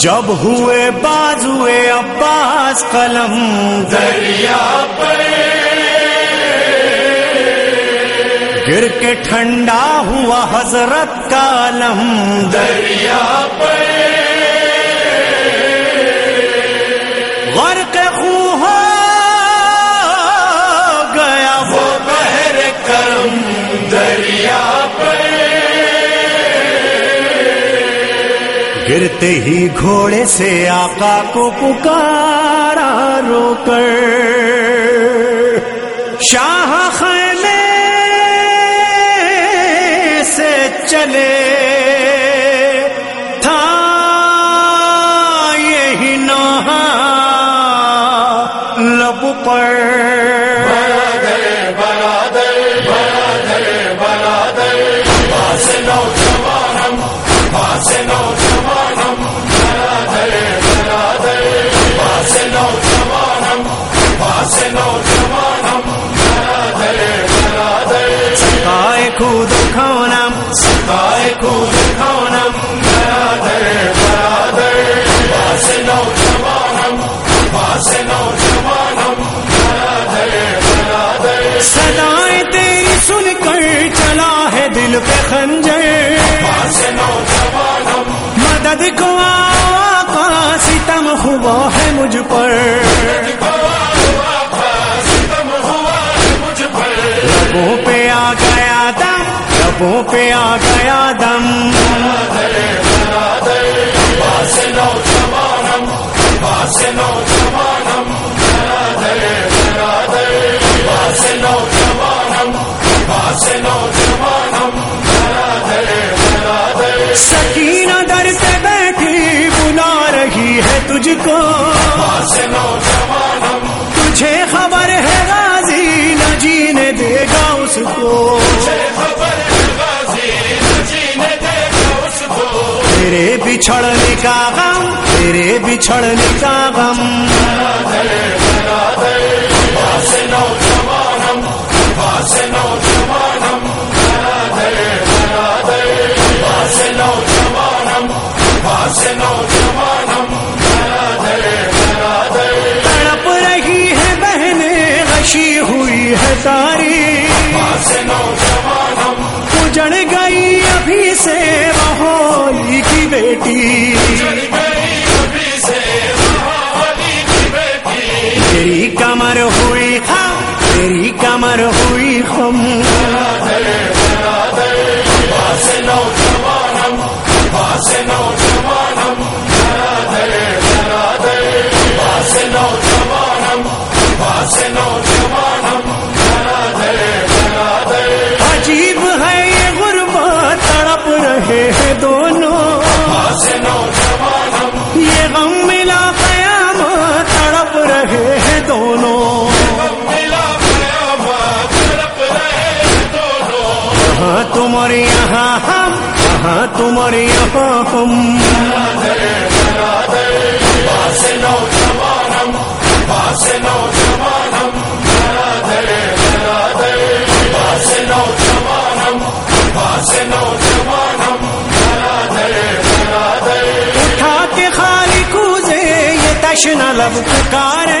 جب ہوئے بازوئے عباس قلم دریا پر۔ گر کے ٹھنڈا ہوا حضرت کا علم دریا پر۔ گزرتے ہی گھوڑے سے آقا کو پکارا رو کر۔ شاہ خیمے سے چلے۔ پر۔ مدد کو آقا ستم ہوا ہے مجھ پر۔ لبوں پہ آ گیا دم، لبوں پہ آ گیا دم۔ نوجوان کو تجھے خبر ہے غازی، نہ جینے دے گا اس کو۔ تیرے بچھڑنے کا غم، تیرے بچھڑنے کا غم۔ کہاں تمہارے یہاں ہم کہاں تمہارے یہاں ہم۔ اٹھا کے خالی کوزے یہ تشنا لب پکارے۔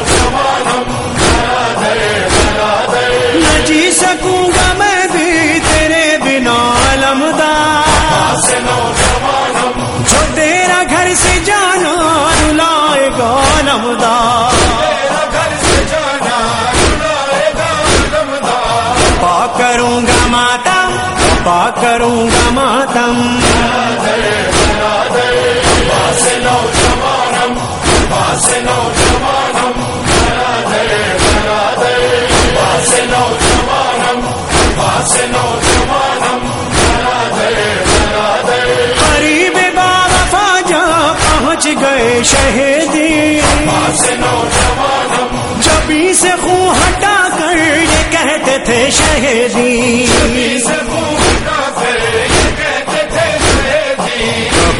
کروں گا ماتم۔ قریب بارفا جہاں پہنچ گئے شہر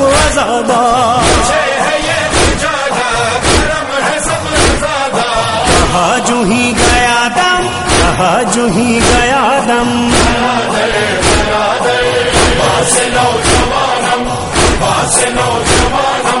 سب عذابا جو ہی گیا دم کہا جو ہی گیا دم نوجوان